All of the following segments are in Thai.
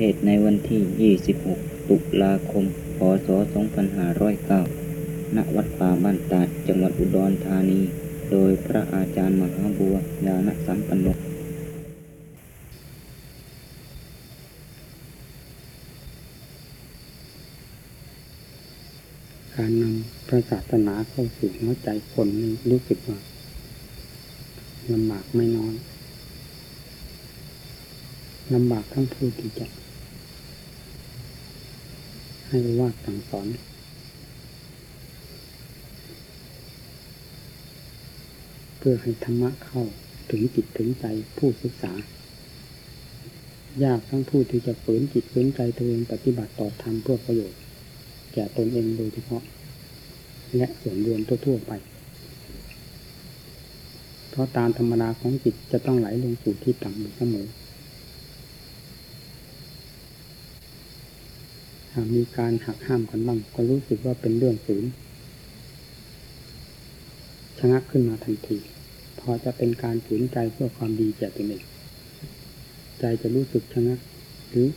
เทศในวันที่ 26 ตุลาคม พศ 2509 ณ วัดป่าบ้านตาด จังหวัดอุดรธานี โดยพระอาจารย์มหาบัวยาณสัมปันโนการนำพระศาสนาเข้าสู่หัวใจคนนี่รู้สึกว่าลำบากไม่น้อยลำบากทั้งผู้ที่จะ ให้ว่าสั่งสอนเพื่อให้ธรรมะเข้าถึงจิตถึงใจผู้ศึกษา ยากทั้งผู้ที่จะฝืนจิตฝืนใจตัวเองปฏิบัติต่อธรรมเพื่อประโยชน์ แก่ตนเองโดยเฉพาะ และส่วนรวมทั่วๆไป เพราะตามธรรมดาของจิตจะต้องไหลลงสู่ที่ต่ำอยู่เสมอากมีการหักห้ามกันบ้างก็รู้สึกว่าเป็นเรื่องฝืนชะงักขึ้นมาทันที พอจะเป็นการฝืนใจเพื่อความดีแก่ตนเองใจจะรู้สึกชะงักหรือ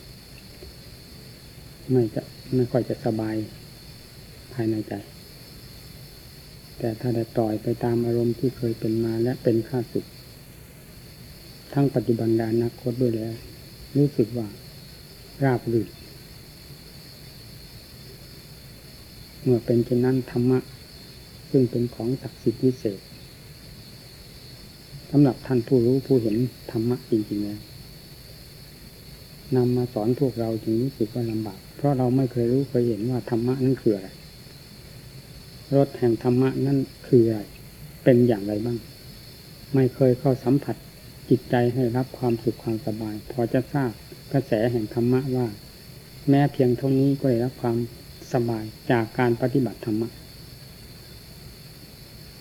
ไม่จะไม่ค่อยจะสบายภายในใจ แต่ถ้าได้ปล่อยไปตามอารมณ์ที่เคยเป็นมาและเป็นข้าศึกทั้งปัจจุบันและอนาคตด้วยแล้ว รู้สึกว่าราบรื่น เมื่อเป็นเช่นนั้นธรรมะ ซึ่งเป็นของศักดิ์สิทธิ์วิเศษสำหรับท่านผู้รู้ผู้เห็นธรรมะจริงๆแล้วนำมาสอนพวกเราจึงรู้สึกว่าลำบาก เพราะเราไม่เคยรู้เคยเห็นว่าธรรมะนั้นคืออะไรรสแห่งธรรมะนั่นคืออะไร เป็นอย่างไรบ้าง ไม่เคยเข้าสัมผัสจิตใจให้รับความสุขความสบาย พอจะทราบกระแสแห่งธรรมะว่า แม้เพียงเท่านี้ก็ได้รับความ สบายจากการปฏิบัติธรรมะ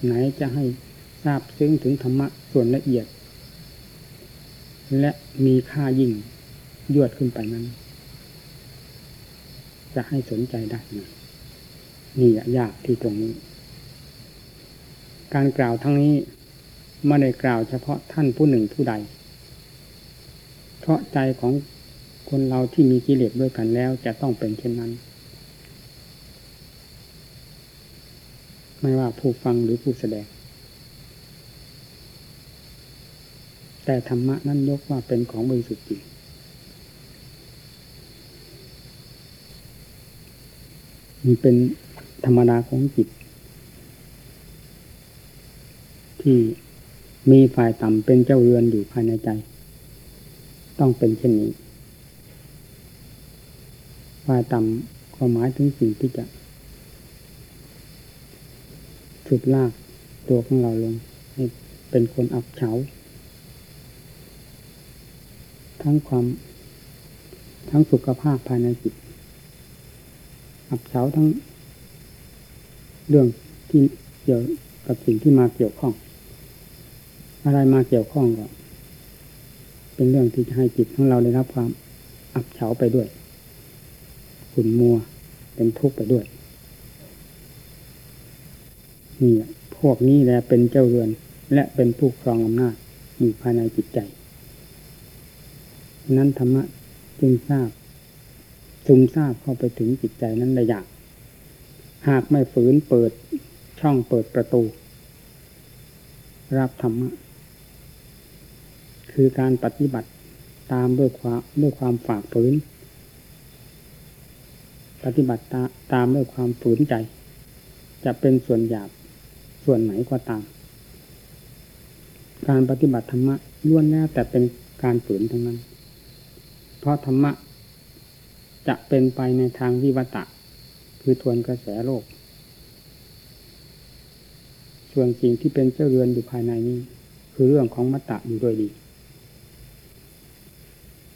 ไหนจะให้ทราบซึ้งถึงธรรมะส่วนละเอียด และมีค่ายิ่งยวดขึ้นไปนั้น จะให้สนใจได้ไหมนี่ยากที่ตรงนี้ การกล่าวทั้งนี้ไม่ได้กล่าวเฉพาะท่านผู้หนึ่งผู้ใด เพราะใจของคนเราที่มีกิเลสด้วยกันแล้วจะต้องเป็นเช่นนั้น ไม่ว่าผู้ฟังหรือผู้แสดง แต่ธรรมะนั้นยกว่าเป็นของบริสุทธิ์จริงมีเป็นธรรมดาของจิต ที่มีฝ่ายต่ำเป็นเจ้าเรือนอยู่ภายในใจ ต้องเป็นเช่นนี้ ฝ่ายต่ำก็หมายถึงสิ่งที่จะ สุดลากตัวของเราลง ให้เป็นคนอับเฉา ทั้งความ ทั้งสุขภาพภายในจิต อับเฉาทั้ง เรื่องที่เกี่ยวกับสิ่งที่มาเกี่ยวข้อง อะไรมาเกี่ยวข้องก็เป็นเรื่องที่จะให้จิตของเราได้รับความอับเฉาไปด้วยขุ่นมัวเป็นทุกข์ไปด้วย นี่พวกนี้แหละเป็นเจ้าเรือน และเป็นผู้ครองอำนาจอยู่ภายในจิตใจ นั้นธรรมะจึงทราบซึมทราบเข้าไปถึงจิตใจนั้นได้ยาก หากไม่ฝืนเปิดช่องเปิดประตู รับธรรมะ คือการปฏิบัติตามด้วยความด้วยความฝากฝืน ปฏิบัติตาตามด้วยความฝืนใจ จะเป็นส่วนหยาบ ส่วนไหนก็ตาม การปฏิบัติธรรมะล้วนแล้วแต่เป็นการฝืนทั้งนั้น เพราะธรรมะจะเป็นไปในทางวิวัตะ คือทวนกระแสโลก ส่วนสิ่งที่เป็นเจ้าเรือนอยู่ภายในนี้ คือเรื่องของมัตตะอยู่ด้วยดี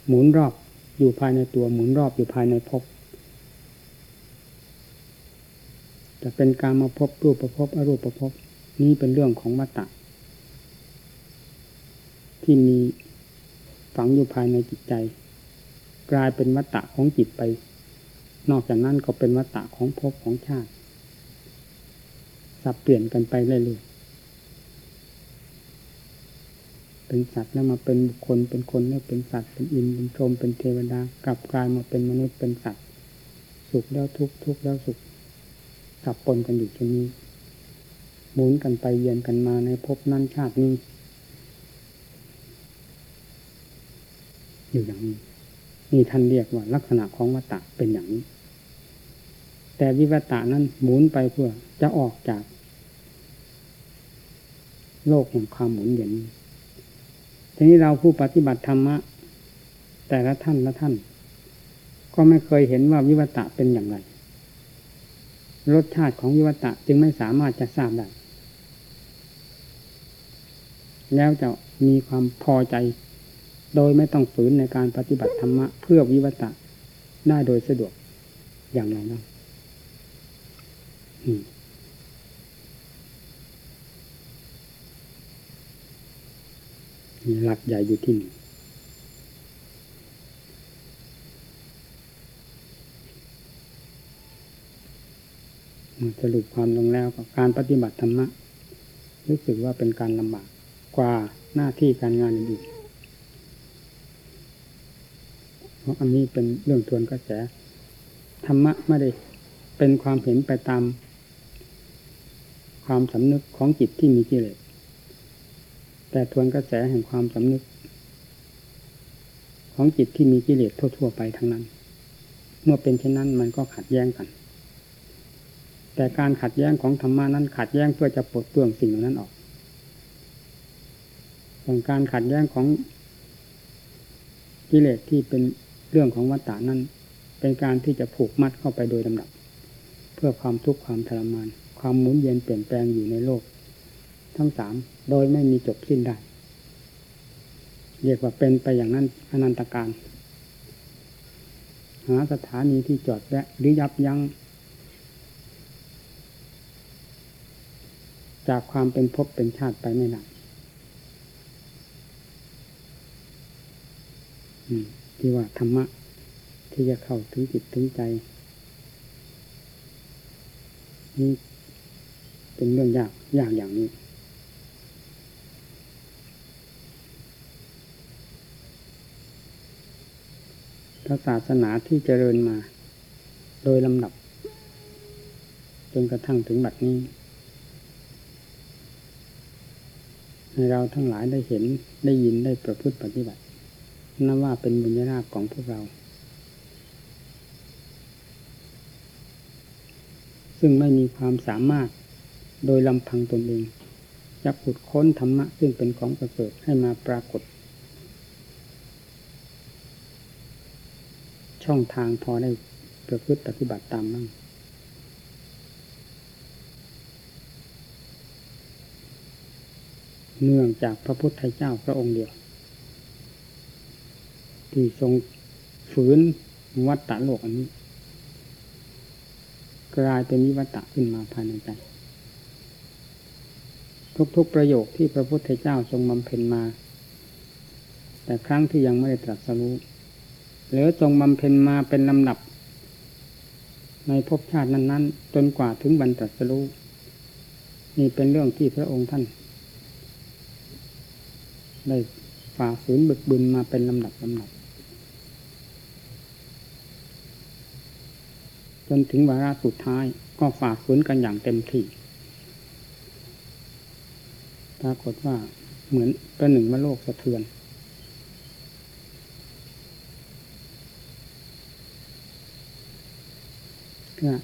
หมุนรอบอยู่ภายในตัวหมุนรอบอยู่ภายในภพจะเป็นการมาพบรูปประพบอรูปประพบ นี้เป็นเรื่องของมัตตะที่มีฝังอยู่ภายในจิตใจ กลายเป็นมัตตะของจิตไป นอกจากนั้นก็เป็นมัตตะของภพของชาติสับเปลี่ยนกันไปเรื่อยเป็นสัตว์แล้วมาเป็นบุคคลเป็นคนแล้วเป็นสัตว์เป็นอินเป็นพรหมเป็นเทวดากลับกลายมาเป็นมนุษย์เป็นสัตว์ สุขแล้วทุกข์ทุกข์แล้วสุขสับปนกันอยู่ตรงนี้ หมุนกันไปเยียนกันมาในภพนั้นชาตินี้ อยู่อย่างนี้นี่ท่านเรียกว่าลักษณะของวัตตะเป็นอย่างนี้ แต่วิวัตะนั้นหมุนไปเพื่อจะออกจาก โลกแห่งความหมุนเวียนนี้ทีนี้เราผู้ปฏิบัติธรรมะ แต่ละท่านละท่าน ก็ไม่เคยเห็นว่าวิวัตะเป็นอย่างไร รสชาติของวิวัตะจึงไม่สามารถจะทราบได้ แล้วจะมีความพอใจ โดยไม่ต้องฝืนในการปฏิบัติธรรมะเพื่อวิวัตะได้โดยสะดวกอย่างไรนะมีหลักใหญ่อยู่ที่นี่สรุปความลงแล้วการปฏิบัติธรรมะรู้สึกว่าเป็นการลำบาก กว่าหน้าที่การงานอื่นเพราะอันนี้เป็นเรื่องทวนกระแสธรรมะไม่ได้เป็นความเห็นไปตาม ความสำนึกของจิตที่มีกิเลสแต่ทวนกระแสแห่งความสำนึก ของจิตที่มีกิเลสทั่ว ๆ ไปทั้งนั้น เมื่อเป็นเช่นนั้นมันก็ขัดแย้งกัน แต่การขัดแย้งของธรรมานั้นขัดแย้งเพื่อจะปลดเปลื้องสิ่งเหล่านั้นออก ส่วนการขัดแย้งของกิเลสที่เป็นเรื่องของวัฏฏานั้น เป็นการที่จะผูกมัดเข้าไปโดยลำดับ เพื่อความทุกข์ความทรมาน ความหมุนเวียนเปลี่ยนแปลงอยู่ในโลก ทั้งสามโดยไม่มีจบสิ้นได้เรียกว่าเป็นไปอย่างนั้นอนันตการ หาสถานีที่จอดแวะหรือยับยัง้งจากความเป็นภพเป็นชาติไปไม่นาน ที่ว่าธรรมะ ที่จะเข้าถึงจิตถึงใจ นี่เป็นเรื่องยากยากอย่างนี้พระศาสนาที่เจริญมา โดยลำดับ จนกระทั่งถึงบัดนี้ให้เราทั้งหลายได้เห็นได้ยินได้ประพฤติปฏิบัติ นับว่าเป็นบุญญาาของพวกเรา ซึ่งไม่มีความสามารถโดยลำพังตนเอง จะขุดค้นธรรมะ ซึ่งเป็นของประเสริฐให้มาปรากฏ ช่องทางพอได้ประพฤติปฏิบัติตามนั่งเนื่องจากพระพุทธเจ้าพระองค์เดียว ที่ทรงฝืนวัฏฏะโลกอันนี้ กลายเป็นวิวัตะขึ้นมาภายในใจ ทุกๆประโยคที่พระพุทธเจ้าทรงบำเพ็ญมา แต่ครั้งที่ยังไม่ได้ตรัสรู้หรือทรงบำเพ็ญมาเป็นลำดับ ในภพชาตินั้น ๆ จนกว่าถึงบรรตรัสรู้นี่เป็นเรื่องที่พระองค์ท่าน ได้ฝ่าฝืนบึกบึนมาเป็นลำดับลำดับ จนถึงวาระสุดท้ายก็ฝ่าฝืนกันอย่างเต็มที่ปรากฏว่าเหมือนประหนึ่งว่าโลกสะเทือน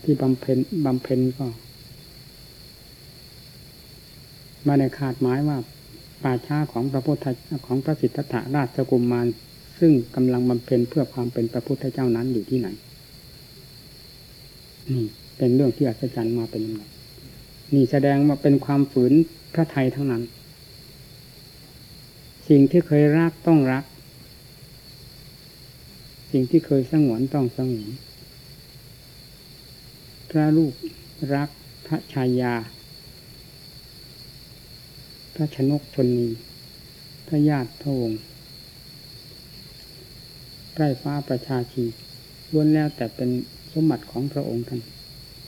ที่บำเพ็ญบำเพ็ญก็มาในขาดหมายว่าป่าช้าของพระพุทธของพระสิทธัตถราชกุมมารซึ่งกำลังบำเพ็ญเพื่อความเป็นพระพุทธเจ้านั้นอยู่ที่ไหน นี่เป็นเรื่องที่อัศจรรย์มาเป็นลำดับนี่แสดงว่าเป็นความฝืนพระไทยทั้งนั้น สิ่งที่เคยรักต้องรัก สิ่งที่เคยสงวนต้องสงวนพระลูกรักพระชายา พระชนกชนนีพระญาติพระวงศ์ใกล้ฟ้าประชาชีล้วนแล้วแต่เป็น สมบัติของพระองค์ท่าน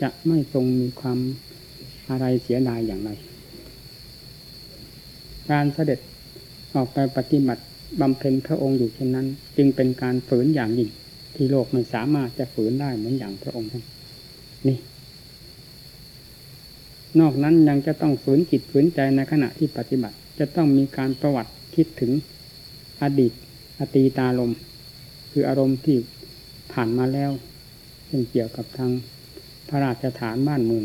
จะไม่ทรงมีความอะไรเสียดายอย่างไร การเสด็จออกไปปฏิบัติบำเพ็ญพระองค์อยู่เช่นนั้น จึงเป็นการฝืนอย่างยิ่งที่โลกไม่สามารถจะฝืนได้เหมือนอย่างพระองค์ท่านนี่ นอกนั้นยังจะต้องฝืนจิตฝืนใจในขณะที่ปฏิบัติ จะต้องมีการประวัติคิดถึงอดีต อตีตาลม คืออารมณ์ที่ผ่านมาแล้ว ช่นเกี่ยวกับทางพระราชฐานบ้านเมือง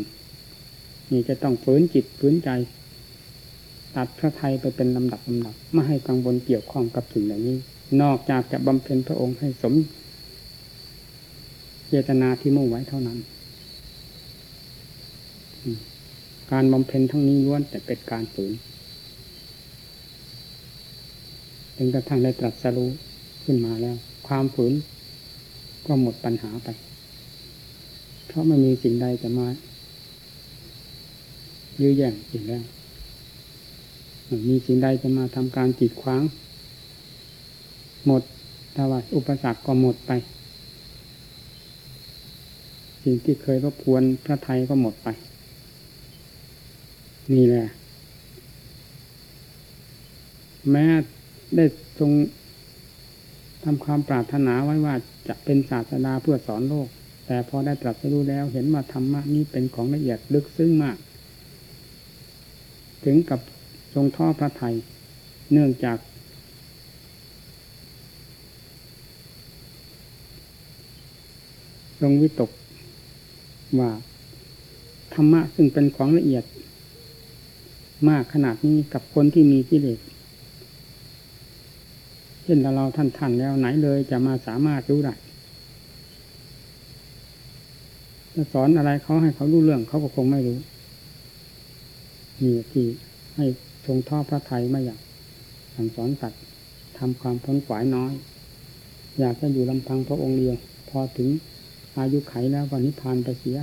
นี่จะต้องฝืนจิตฝืนใจ ตัดพระไทยไปเป็นลำดับลำดับไม่ให้กังวลเกี่ยวข้องกับสิ่งเหล่านี้ นอกจากจะบำเพ็ญพระองค์ให้สมเจตนาที่มุ่งไว้เท่านั้น การบำเพ็ญทั้งนี้ล้วนแต่เป็นการฝืนจนกระทั่งได้ตรัสรู้ขึ้นมาแล้ว ความฝืนก็หมดปัญหาไป เพราะไม่มีสิ่งใดจะมายื้อแย่งอีกแล้วมีสิ่งใดจะมาทำการจีดขวาง หมดถ้าว่าอุปสรรคก็หมดไป สิ่งที่เคยรบกวนพระไทยก็หมดไป นี่แหละ แม้ได้ทรงทำความปรารถนาไว้ว่าจะเป็นศาสดาเพื่อสอนโลก แต่พอได้ตรัสรู้แล้ว เห็นว่าธรรมะนี้เป็นของละเอียดลึกซึ้งมาก ถึงกับทรงท่อพระไทย เนื่องจาก ทรงวิตกว่าธรรมะซึ่งเป็นของละเอียด มากขนาดนี้กับคนที่มีกิเลสเช่นเราท่านท่านแล้วไหนเลยจะมาสามารถรู้ได้ จะสอนอะไรเขาให้เขารู้เรื่องเขาก็คงไม่รู้นี่ที่ให้ทรงท่อพระไทยไม่อยากสั่งสอนสัตว์ทำความพ้นขวายน้อย อยากจะอยู่ลำพังพระองค์เดียว พอถึงอายุไขแล้ววันนิพพานไปเสีย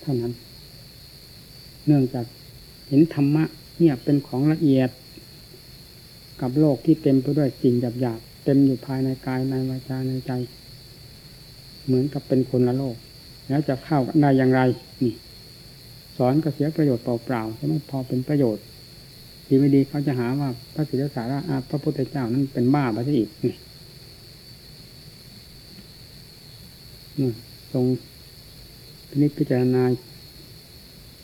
เท่านั้น เนื่องจากเห็นธรรมะเนี่ยเป็นของละเอียด กับโลกที่เต็มไปด้วยสิ่งหยาบๆเต็มอยู่ภายในกายในวาจาในใจ เหมือนกับเป็นคนละโลก แล้วจะเข้ากันได้อย่างไรนี่สอนก็เสียประโยชน์เปล่าๆใช่ไหมพอเป็นประโยชน์ดีไม่ดีเขาจะหาว่าพระศิลสาระพระพุทธเจ้านั้นเป็นบ้าไปซะอีกนี่ทรงนิจพิจารณา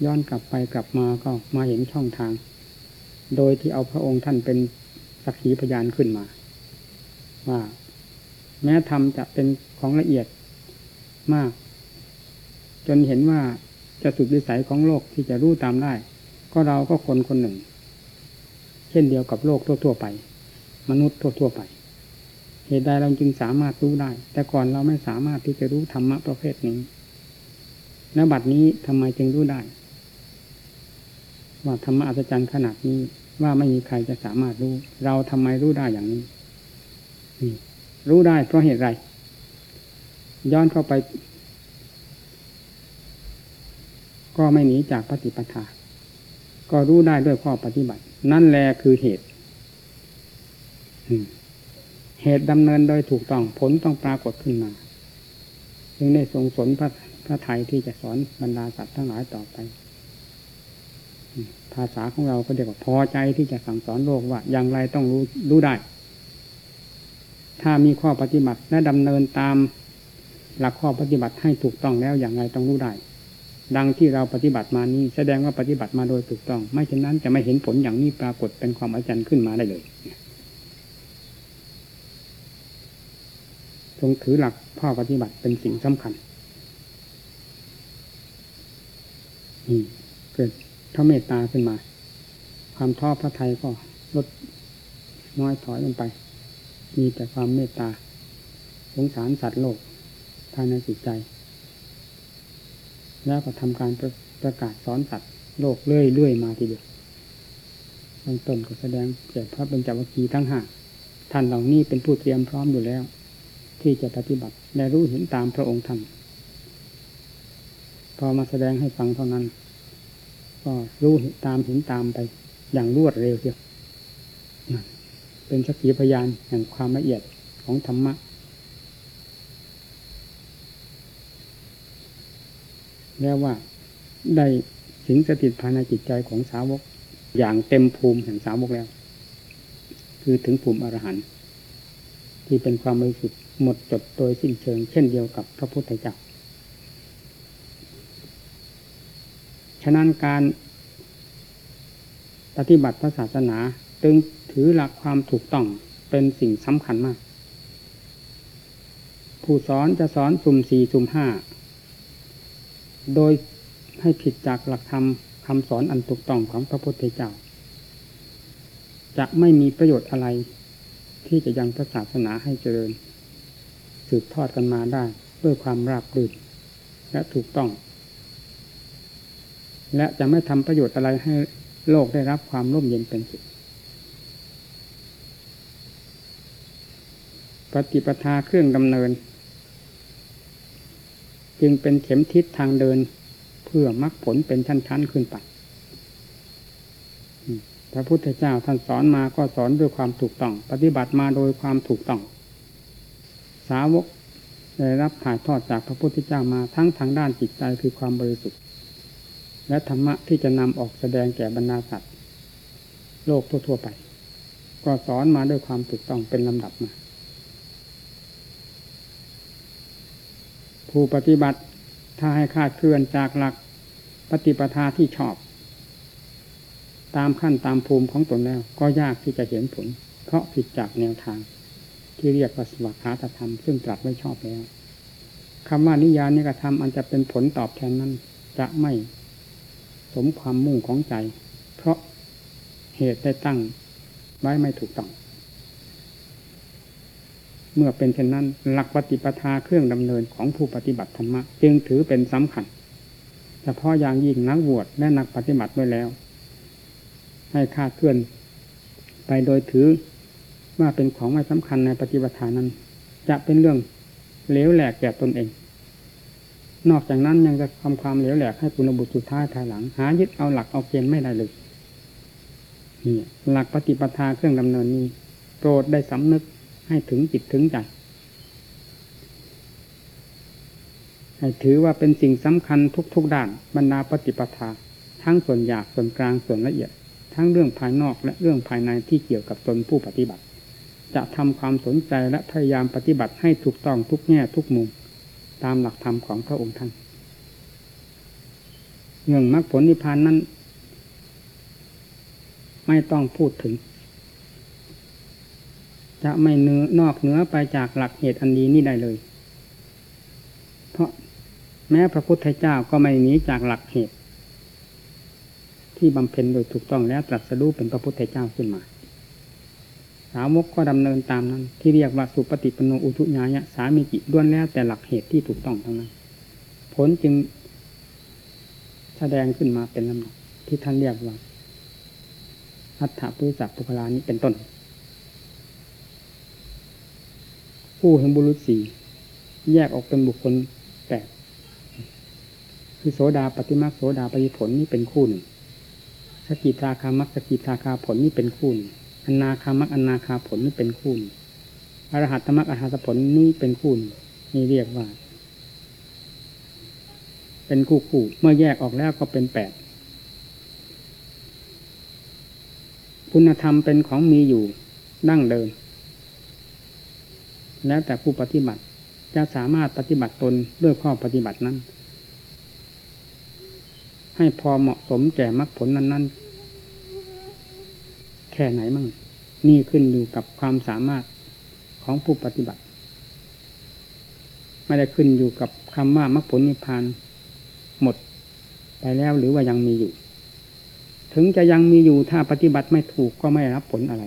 ย้อนกลับไปกลับมาก็มาเห็นช่องทาง โดยที่เอาพระองค์ท่านเป็นสักขีพยานขึ้นมา ว่า แม้ธรรมจะเป็นของละเอียดมาก จนเห็นว่าจะสุดวิสัยของโลกที่จะรู้ตามได้ ก็เราก็คนคนหนึ่ง เช่นเดียวกับโลกทั่ว ๆ ไป มนุษย์ทั่ว ๆ ไป เหตุใดเราจึงสามารถรู้ได้ แต่ก่อนเราไม่สามารถที่จะรู้ธรรมะประเภทนี้แล้วบัดนี้ทำไมจึงรู้ได้ ว่าธรรมะอัศจรรย์ขนาดนี้ว่าไม่มีใครจะสามารถรู้ เราทำไมรู้ได้อย่างนี้รู้ได้เพราะเหตุไรย้อนเข้าไป ก็ไม่หนีจากปฏิปทา ก็รู้ได้ด้วยข้อปฏิบัติ นั่นแหละคือเหตุ เหตุดำเนินโดยถูกต้องผลต้องปรากฏขึ้นมาจึงได้ทรงสนพระพระไทยที่จะสอนบรรดาสัตว์ทั้งหลายต่อไป ภาษาของเราก็เรียกว่าพอใจที่จะสั่งสอนโลกว่า อย่างไรต้องรู้รู้ได้ ถ้ามีข้อปฏิบัติและดำเนินตามหลักข้อปฏิบัติให้ถูกต้องแล้วอย่างไรต้องรู้ได้ ดังที่เราปฏิบัติมานี้แสดงว่าปฏิบัติมาโดยถูกต้อง ไม่เช่นนั้นจะไม่เห็นผลอย่างนี้ปรากฏเป็นความอัศจรรย์ขึ้นมาได้เลยทรงถือหลักพ่อปฏิบัติเป็นสิ่งสำคัญนี่เกิดพระเมตตาขึ้นมา ความท้อพระไทยก็ลดน้อยถอยลงไป มีแต่ความเมตตาสงสารสัตว์โลกภายในจิตใจ แล้วก็ทำการประประกาศสอนสัตว์โลกเรื่อยๆมาทีเดียวบางต้นก็แสดงเกิดพระเป็นจักรคีทั้งห้าท่านเหล่านี้เป็นผู้เตรียมพร้อมอยู่แล้ว ที่จะปฏิบัติและรู้เห็นตามพระองค์ท่านพอมาแสดงให้ฟังเท่านั้น ก็รู้ตามเห็นตามไปอย่างรวดเร็วเดียวเป็นสักขีพยานแห่งความละเอียดของธรรมะ แล้วว่าได้สิงสถิตภายในจิตใจของสาวก อย่างเต็มภูมิแห่งสาวกแล้ว คือถึงภูมิอรหันต์ที่เป็นความบริสุทธิ์หมดจดโดยสิ้นเชิง เช่นเดียวกับพระพุทธเจ้า ฉะนั้นการปฏิบัติพระศาสนาจึงถือหลักความถูกต้องเป็นสิ่งสำคัญมาก ผู้สอนจะสอนสุ่มสี่สุ่มห้า โดยให้ผิดจากหลักธรรมคำสอนอันถูกต้องของพระพุทธเจ้า จะไม่มีประโยชน์อะไร ที่จะยังพระศาสนาให้เจริญ สืบทอดกันมาได้ด้วยความราบรื่นและถูกต้อง และจะไม่ทำประโยชน์อะไรให้โลกได้รับความร่มเย็นเป็นสุขปฏิปทาเครื่องดำเนิน จึงเป็นเข็มทิศทางเดิน เพื่อมรรคผลเป็นชั้นๆขึ้นไปพระพุทธเจ้าท่านสอนมาก็สอนด้วยความถูกต้อง ปฏิบัติมาโดยความถูกต้อง สาวกได้รับถ่ายทอดจากพระพุทธเจ้ามาทั้งทางด้านจิตใจคือความบริสุทธิ์ และธรรมะที่จะนำออกแสดงแก่บรรดาสัตว์ โลกทั่วๆไป ก็สอนมาด้วยความถูกต้องเป็นลำดับมา ผู้ปฏิบัติถ้าให้คาดเคลื่อนจากหลักปฏิปทาที่ชอบ ตามขั้นตามภูมิของตนแล้ว ก็ยากที่จะเห็นผล เพราะผิดจากแนวทาง ที่เรียกว่าสวัสดิธรรมซึ่งตรัสไว้ชอบแล้วคำว่านิยานิกระทำอันจะเป็นผลตอบแทนนั้น จะไม่สมความมุ่งของใจ เพราะเหตุได้ตั้งไว้ไม่ถูกต้อง เมื่อเป็นเช่นนั้น หลักปฏิปทาเครื่องดำเนินของผู้ปฏิบัติธรรมะจึงถือเป็นสำคัญเฉพาะอย่างยิ่งนักบวชและนักปฏิบัติด้วยแล้ว ให้คาดเคลื่อน ไปโดยถือว่าเป็นของไม่สำคัญในปฏิบัติฐานนั้น จะเป็นเรื่องเหลวแหลกแก่ตนเอง นอกจากนั้นยังจะทำความเหลวแหลกให้ปุณบุตรสุดท้ายภายหลัง หายึดเอาหลักเอาเกณฑ์ไม่ได้เลยนี่หลักปฏิปทาเครื่องดำเนินนี้โปรดได้สำนึก ให้ถึงจิตถึงใจ ให้ถือว่าเป็นสิ่งสำคัญทุกๆด้านบรรดาปฏิปทา ทั้งส่วนหยาบส่วนกลางส่วนละเอียด ทั้งเรื่องภายนอกและเรื่องภายในที่เกี่ยวกับตนผู้ปฏิบัติ จะทำความสนใจและพยายามปฏิบัติให้ถูกต้องทุกแง่ทุกมุม ตามหลักธรรมของพระองค์ท่านเรื่องมรรคผลนิพพานนั้น ไม่ต้องพูดถึง จะไม่เนื้อนอกเหนือไปจากหลักเหตุอันนี้นี่ได้เลย เพราะแม้พระพุทธเจ้าก็ไม่หนีจากหลักเหตุ ที่บำเพ็ญโดยถูกต้องแล้วตรัสรู้เป็นพระพุทธเจ้าขึ้นมา สาวกก็ดำเนินตามนั้น ที่เรียกว่าสุปฏิปโนอุทุญายะสามีจิด้วนแล้วแต่หลักเหตุที่ถูกต้องทั้งนั้น ผลจึงแสดงขึ้นมาเป็นลำดับที่ท่านเรียกว่าอัฏฐปุริสัพพุพลานี้เป็นต้น ผู้เห็นบุรุษสี่แยกออกเป็นบุคคลแปดคือโสดาปฏิมาโสดาปฏิผลนี่เป็นคู่หนึ่งสกิทาคามักสกิทาคาผลนี่เป็นคู่หนึ่งอนาคามักอนาคาผลนี่เป็นคู่หนึ่งอรหัตมักอรหัตผลนี่เป็นคู่หนึ่งนี่เรียกว่า เป็นคู่คู่เมื่อแยกออกแล้วก็เป็นแปดคุณธรรมเป็นของมีอยู่ดั้งเดิม แล้วแต่ผู้ปฏิบัติจะสามารถปฏิบัติตนด้วยข้อปฏิบัตินั้น ให้พอเหมาะสมแก่มรรคผลนั้น ๆ แค่ไหนมั่งนี่ขึ้นอยู่กับความสามารถของผู้ปฏิบัติ ไม่ได้ขึ้นอยู่กับคำว่ามรรคผลนิพพานหมดไปแล้วหรือว่ายังมีอยู่ ถึงจะยังมีอยู่ถ้าปฏิบัติไม่ถูกก็ไม่รับผลอะไร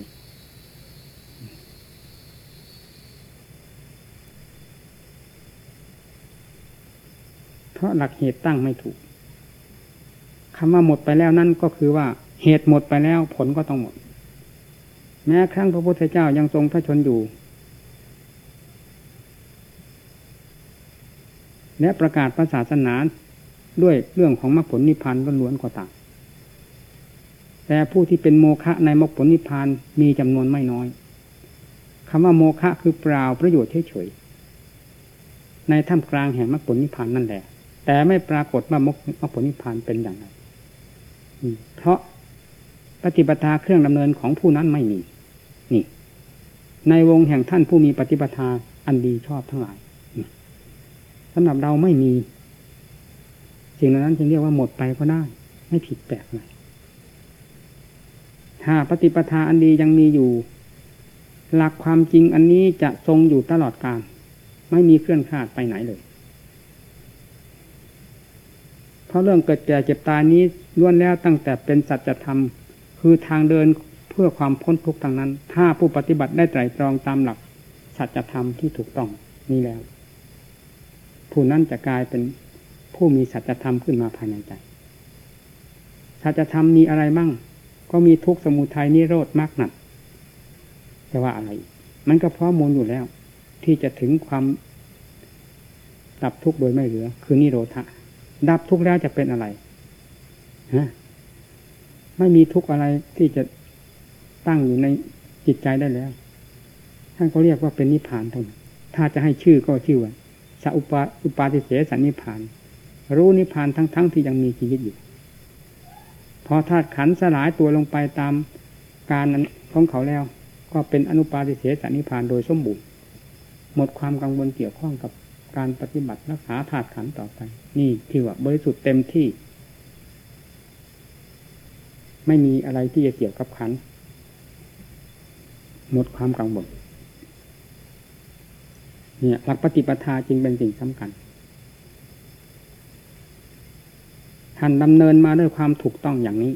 ราะหลักเหตุตั้งไม่ถูกคำว่าหมดไปแล้วนั่นก็คือว่าเหตุหมดไปแล้วผลก็ต้องหมด แม้ครั้งพระพุทธเจ้ายังทรงพระชนอยู่ และประกาศพระศาสนาด้วยเรื่องของมรรคผลนิพพานล้วนๆก็ต่างแต่ผู้ที่เป็นโมฆะในมรรคผลนิพพานมีจำนวนไม่น้อยคำว่าโมฆะคือเปล่าประโยชน์เฉยๆในท่ามกลางแห่งมรรคผลนิพพานนั่นแหละ แต่ไม่ปรากฏว่ามรรคผลนิพพานเป็นอย่างไรเพราะปฏิปทาเครื่องดำเนินของผู้นั้นไม่มี นี่ ในวงแห่งท่านผู้มีปฏิปทาอันดีชอบทั้งหลายสำหรับเราไม่มี สิ่งนั้นจึงเรียกว่าหมดไปก็ได้ ไม่ผิดแปลกเลยถ้าปฏิปทาอันดียังมีอยู่ หลักความจริงอันนี้จะทรงอยู่ตลอดกาลไม่มีเคลื่อนคลาดไปไหนเลย เพราะเรื่องเกิดแก่เจ็บตายนี้ล้วนแล้วตั้งแต่เป็นสัจธรรม คือทางเดินเพื่อความพ้นทุกข์ทางนั้น ถ้าผู้ปฏิบัติได้ไตรตรองตามหลักสัจธรรมที่ถูกต้องนี้แล้ว ผู้นั้นจะกลายเป็นผู้มีสัจธรรมขึ้นมาภายในใจสัจธรรมมีอะไรบ้างก็มีทุกสมุทัยนิโรธมากหนักจะว่าอะไร มันก็พร้อมมูลอยู่แล้ว ที่จะถึงความดับทุกข์โดยไม่เหลือ คือนิโรธะ ดับทุกข์แล้วจะเป็นอะไรฮะไม่มีทุกข์อะไรที่จะตั้งอยู่ในจิตใจได้แล้ว ท่านก็เรียกว่าเป็นนิพพานท่านั้นถ้าจะให้ชื่อก็ชื่อว่าสัอุปาอุปาทิเสสนิพพาน รู้นิพพานทั้งๆทที่ยังมีชีวิตอยู่ พอธาตุขันสลายตัวลงไปตามการของเขาแล้ว ก็เป็นอนุปาทิเสสนิพานโดยสมบูรณ์หมดความกังวลเกี่ยวข้องกับการปฏิบัติรักษาธาตุขันต่อไป นี่ที่ว่าบริสุทธิ์เต็มที่ ไม่มีอะไรที่จะเกี่ยวกับขันหมดความกังวลเนี่ยหลักปฏิปทาจึงเป็นสิ่งสำคัญท่านดำเนินมาด้วยความถูกต้องอย่างนี้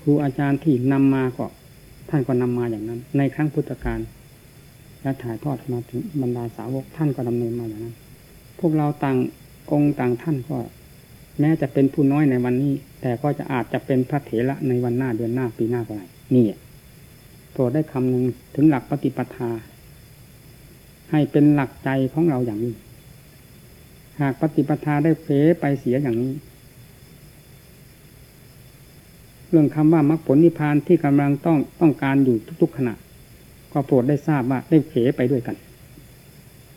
ครูอาจารย์ที่นำมาก็ ท่านก็นำมาอย่างนั้น ในครั้งพุทธกาลและถ่ายทอดมาถึงบรรดาสาวกท่านก็ดำเนินมาอย่างนั้น พวกเราต่างองค์ต่างท่านก็ แม้จะเป็นผู้น้อยในวันนี้ แต่ก็จะอาจจะเป็นพระเถระในวันหน้าเดือนหน้าปีหน้าก็ได้นี่โปรดได้คำหนึ่งถึงหลักปฏิปทา ให้เป็นหลักใจของเราอย่างนี้ หากปฏิปทาได้เผลไปเสียอย่างนี้ เรื่องคำว่ามรรคผลนิพพานที่กำลังต้องต้องการอยู่ทุกๆขณะก็โปรดได้ทราบว่าได้เผลไปด้วยกัน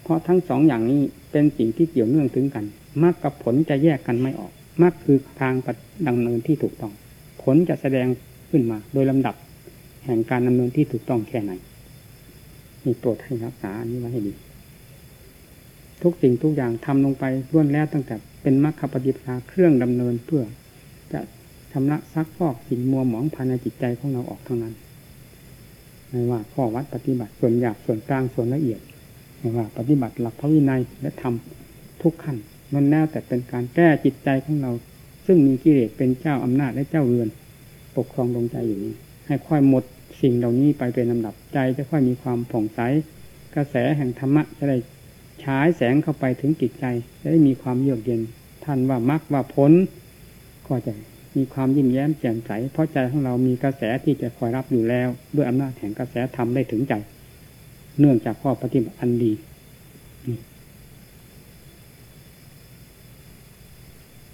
เพราะทั้งสองอย่างนี้ เป็นสิ่งที่เกี่ยวเนื่องถึงกันมรรคกับผลจะแยกกันไม่ออกมรรคคือทางดำเนินที่ถูกต้อง ผลจะแสดงขึ้นมา โดยลำดับ แห่งการดำเนินที่ถูกต้องแค่ไหนนี่โปรดให้รักษาอันนี้ไว้ให้ดี ทุกสิ่งทุกอย่างทำลงไปล้วนแล้วตั้งแต่เป็นมรรคปฏิปทาเครื่องดำเนินเพื่อ จะชำระซักฟอกสิ่งมัวหมองภายในจิตใจของเราออกเท่านั้นไม่ว่าข้อวัดปฏิบัติส่วนหยาบส่วนกลางส่วนละเอียด ไม่ว่าปฏิบัติหลักพระวินัยและทำทุกขั้นนั่นแน่แต่เป็นการแก้จิตใจของเรา ซึ่งมีกิเลสเป็นเจ้าอำนาจและเจ้าเรือน ปกครองดวงใจอยู่นี้ ให้ค่อยหมดสิ่งเหล่านี้ไปเป็นลำดับใจจะค่อยมีความผ่องใสกระแสแห่งธรรมะจะได้ฉายแสงเข้าไปถึงจิตใจจะได้มีความเยือกเย็น ท่านว่ามรรคว่าผลก็จะมีความยิ้มแย้มแจ่มใส เพราะใจของเรามีกระแสที่จะคอยรับอยู่แล้ว ด้วยอำนาจแห่งกระแสธรรมได้ถึงใจ เนื่องจากข้อปฏิบัติอันดี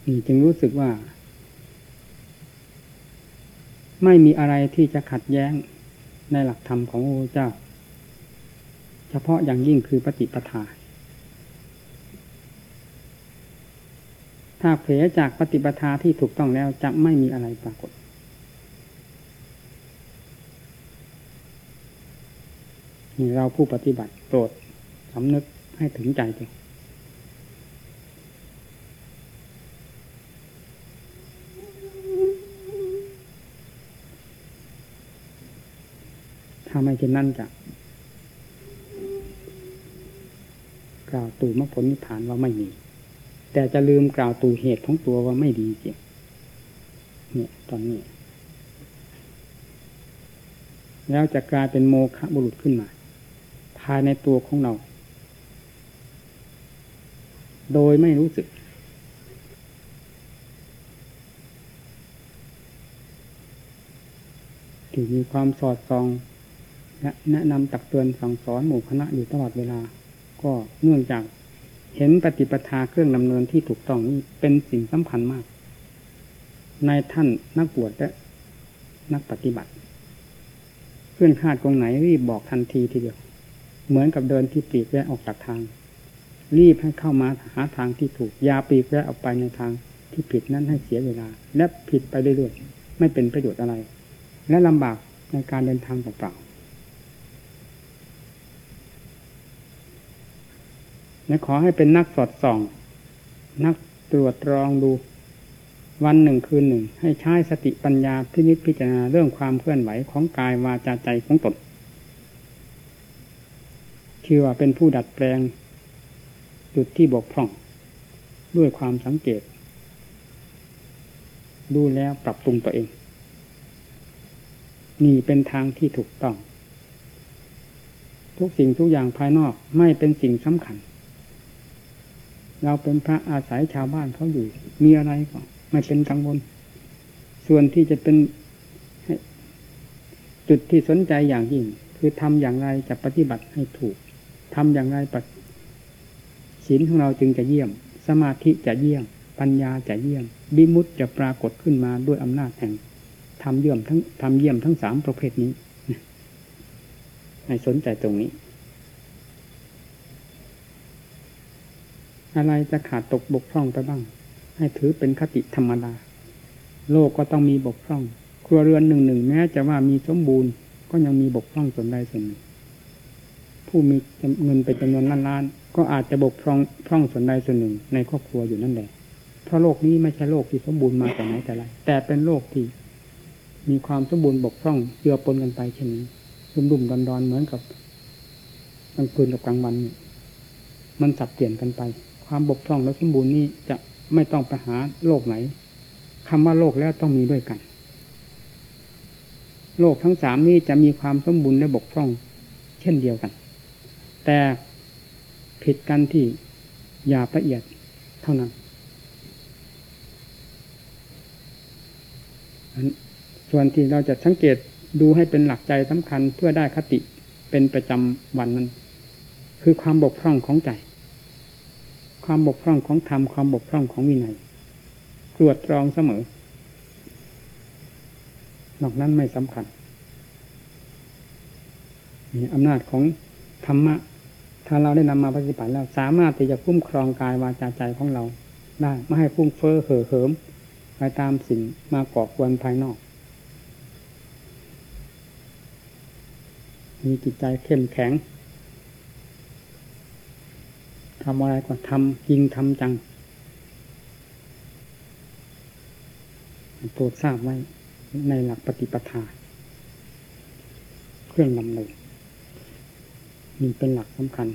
นี่จึงรู้สึกว่า ไม่มีอะไรที่จะขัดแย้งในหลักธรรมของพระเจ้า เฉพาะอย่างยิ่งคือปฏิปทา ถ้าเผลจากปฏิปทาที่ถูกต้องแล้วจะไม่มีอะไรปรากฏ นี่เราผู้ปฏิบัติโปรดสำนึกให้ถึงใจเลยถ้าไม่เช่นนั้นจะกล่าวตู่มรรคผลนิพพานว่าไม่มี แต่จะลืมกล่าวตูเหตุของตัวว่าไม่ดีจริงเนี่ยตอนนี้ แล้วจะกลายเป็นโมฆะบุรุษขึ้นมา ภายในตัวของเรา โดยไม่รู้สึก ที่มีความสอดส่องและแนะนำตักเตือนสั่งสอนหมู่คณะอยู่ตลอดเวลา ก็เนื่องจากเห็นปฏิปทาเครื่องดำเนินที่ถูกต้องนี้เป็นสิ่งสำคัญมาก ในท่านนักบวชและนักปฏิบัติ เพื่อนคาดกองไหนรีบบอกทันทีทีเดียว เหมือนกับเดินที่ปีกแวะออกจากทาง รีบให้เข้ามาหาทางที่ถูกยาปีกแวะออกไปในทางที่ผิดนั้นให้เสียเวลา และผิดไปเรื่อยๆไม่เป็นประโยชน์อะไร และลำบากในการเดินทางเปล่าๆและขอให้เป็นนักสอดส่อง นักตรวจตรองดู วันหนึ่งคืนหนึ่ง ให้ใช้สติปัญญาพินิจพิจารณาเรื่องความเคลื่อนไหวของกายวาจาใจของตน คือว่าเป็นผู้ดัดแปลง จุดที่บกพร่อง ด้วยความสังเกต ดูแล้วปรับปรุงตัวเอง นี่เป็นทางที่ถูกต้อง ทุกสิ่งทุกอย่างภายนอกไม่เป็นสิ่งสำคัญ เราเป็นพระอาศัยชาวบ้านเขาอยู่ มีอะไรก็ไม่เป็นกังวล ส่วนที่จะเป็นจุดที่สนใจอย่างยิ่ง คือทำอย่างไรจะปฏิบัติให้ถูก ทำอย่างไรปัศีลของเราจึงจะเยี่ยม สมาธิจะเยี่ยม ปัญญาจะเยี่ยมบิมุตจะปรากฏขึ้นมาด้วยอำนาจแห่งทำเยี่ยมทั้งทำเยี่ยมทั้งสามประเภทนี้ให้สนใจตรงนี้ อะไรจะขาดตกบกพร่องไปบ้าง ให้ถือเป็นคติธรรมดา โลกก็ต้องมีบกพร่อง ครัวเรือนหนึ่งหนึ่งแม้จะว่ามีสมบูรณ์ ก็ยังมีบกพร่องส่วนใดส่วนหนึ่ง ผู้มีเงินเป็นจำนวนล้านล้าน ก็อาจจะบกพร่องพร่องส่วนใดส่วนหนึ่งในครอบครัวอยู่นั่นแหละ เพราะโลกนี้ไม่ใช่โลกที่สมบูรณ์มาแต่ไหนแต่ไรแต่เป็นโลกที่ มีความสมบูรณ์บกพร่องเจือปนกันไปเช่นนี้รุ่มรุ่มดอนดอนเหมือนกับกลางคืนกับกลางวันมันสับเปลี่ยนกันไป ความบกพร่องและสมบูรณ์นี้จะไม่ต้องไปหาโลกไหนคำว่าโลกแล้วต้องมีด้วยกัน โลกทั้งสามนี้จะมีความสมบูรณ์และบกพร่อง เช่นเดียวกัน แต่ผิดกันที่หยาบละเอียดเท่านั้นส่วนที่เราจะสังเกตดูให้เป็นหลักใจสำคัญเพื่อได้คติเป็นประจำวันนั้น คือความบกพร่องของใจ ความบกพร่องของธรรมความบกพร่องของวินัยตรวจตรองเสมอนอกนั้นไม่สำคัญมีอำนาจของธรรมะ ถ้าเราได้นำมาปฏิบัติแล้วสามารถที่จะคุ้มครองกายวาจาใจของเราได้ไม่ให้ฟุ้งเฟ้อเห่อเหิมไปตามสิ่งมาก่อกวนภายนอก มีจิตใจเข้มแข็งทำอะไรก็ทำจริงทำจังโปรดทราบไว้ในหลักปฏิปทา เครื่องดำเนิน นี่เป็นหลักสำคัญ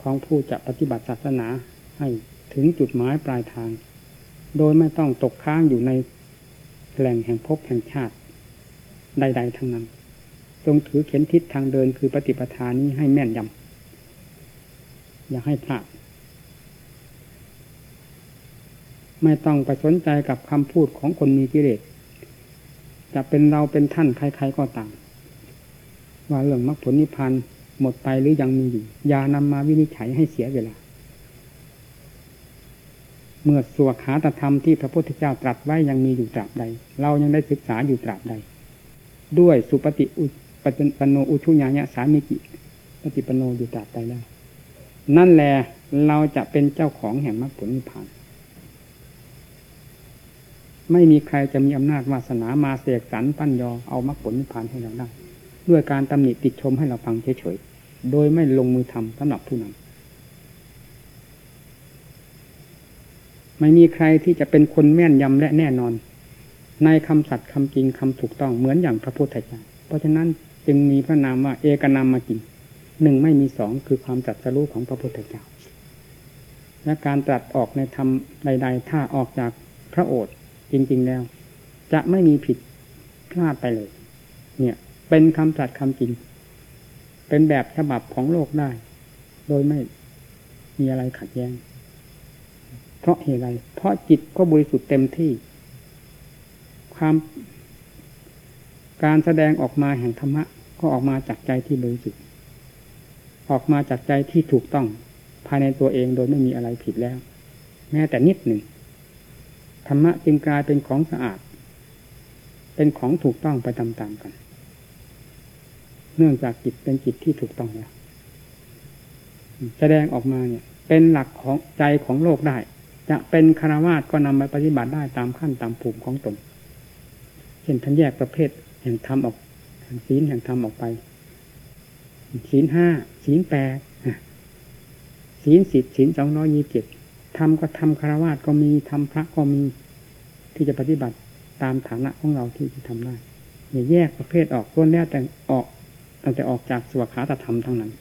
ของผู้จะปฏิบัติศาสนาให้ถึงจุดหมายปลายทาง โดยไม่ต้องตกค้างอยู่ในแหล่งแห่งภพแห่งชาติ ใด ๆ ทั้งนั้น จงถือเข็นทิศทางเดินคือปฏิปทานี้ให้แม่นยำอย่าให้พลาดไม่ต้องไปสนใจกับคำพูดของคนมีกิเลสจะเป็นเราเป็นท่านใครๆก็ตาม ว่าเรื่องมรรคผลนิพพานหมดไปหรือยังมีอยู่อย่านำมาวินิจฉัยให้เสียเวลา เมื่อสวขาตธรรมที่พระพุทธเจ้าตรัสไว้ยังมีอยู่ตราบใด เรายังได้ศึกษาอยู่ตราบใด ด้วยสุปฏิอุปปโนอุชุญญาสามิกิปฏิปโนอยู่ตราบใดแล้วนั่นแหละเราจะเป็นเจ้าของแห่งมรรคผลนิพพานไม่มีใครจะมีอำนาจวาสนามาเสกสรรปั้นยอเอามรรคผลนิพพานให้เราได้ ด้วยการตำหนิติดชมให้เราฟังเฉยๆ โดยไม่ลงมือทำสำหรับผู้นำไม่มีใครที่จะเป็นคนแม่นยำและแน่นอน ในคำสัตย์คำจริงคำถูกต้องเหมือนอย่างพระพุทธเจ้า เพราะฉะนั้นจึงมีพระนามว่าเอกนามมาจริงหนึ่งไม่มีสองคือความจัดสรู้ของพระพุทธเจ้า และการตรัสออกในธรรมใด ๆ ถ้าออกจากพระโอษฐ์จริง ๆ แล้ว จะไม่มีผิดพลาดไปเลย เนี่ย เป็นคำสัตรัสคำจริง เป็นแบบฉบับของโลกได้ โดยไม่มีอะไรขัดแย้ง เพราะเหตุไร เพราะจิตก็บริสุทธิ์เต็มที่ ความการแสดงออกมาแห่งธรรมะ ก็ออกมาจากใจที่บริสุทธิ์ ออกมาจากใจที่ถูกต้อง ภายในตัวเองโดยไม่มีอะไรผิดแล้ว แม้แต่นิดหนึ่ง ธรรมะจึงกลายเป็นของสะอาด เป็นของถูกต้องไปตามๆกัน เนื่องจากจิตเป็นจิตที่ถูกต้องแล้วแสดงออกมาเนี่ย เป็นหลักของใจของโลกได้ จะเป็นคารวาสก็นำไปปฏิบัติได้ตามขั้นตามภูมิของตนเช่นท่านแยกประเภทห่งธรรมออกแห่งศีลแห่งธรรมออกไปศีลห้าศีลแปดศีลสิบศีลสองร้อยยี่เจ็ดทำก็ทำคารวะก็มีทำพระก็มีที่จะปฏิบัติตามฐานะของเราที่จะทำได้อย่าแยกประเภทออกต้นแรกแต่ออก ตั้งแต่ออกจากสวขาตธรรมทั้งนั้น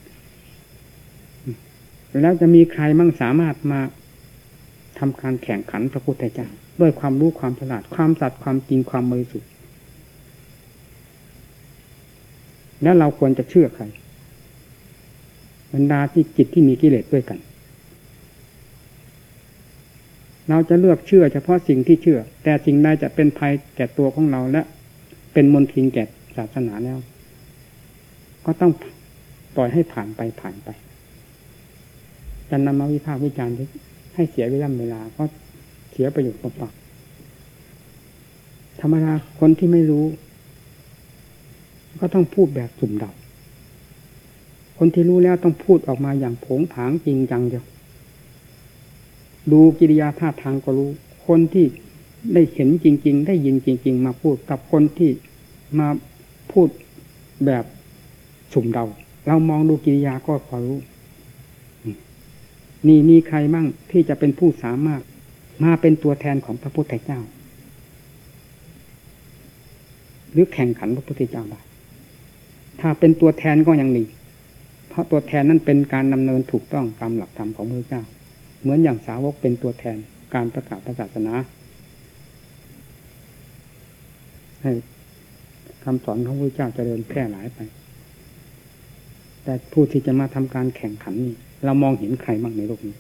แล้วจะมีใครมั่งสามารถมาทำการแข่งขันพระพุทธเจ้าด้วยความรู้ความฉลาดความสัตย์ความจริงความบริสุทธิ์แล้วเราควรจะเชื่อใครบรรดาที่จิตที่มีกิเลสด้วยกัน เราจะเลือกเชื่อเฉพาะสิ่งที่เชื่อ แต่สิ่งใดจะเป็นภัยแก่ตัวของเราและเป็นมลทินแก่ศาสนาแล้ว ก็ต้องปล่อยให้ผ่านไปผ่านไปจะนำมาวิพากษ์วิจารณ์ให้เสียเวลาเวลาก็เสียประโยชน์เปล่าธรรมดาคนที่ไม่รู้ ก็ต้องพูดแบบสุ่มเดาคนที่รู้แล้วต้องพูดออกมาอย่างผงผางจริงจังเดียวดูกิริยาท่าทางก็รู้ คนที่ได้เห็นจริง ๆ ได้ยินจริง ๆ มาพูดกับคนที่มาพูดแบบ สุ่มเดา เรามองดูกิริยาก็พอรู้ นี่มีใครบ้างที่จะเป็นผู้สามารถมาเป็นตัวแทนของพระพุทธเจ้า หรือแข่งขันพระพุทธเจ้าได้ถ้าเป็นตัวแทนก็ยังดีเพราะตัวแทนนั้นเป็นการดำเนินถูกต้องตามหลักธรรมของพระเจ้า เหมือนอย่างสาวกเป็นตัวแทนการประกาศศาสนาให้คำสอนของพระเจ้าจเจริญแพร่หลายไป แต่ผู้ที่จะมาทำการแข่งขันนี่เรามองเห็นใครบ้างในโลกนี้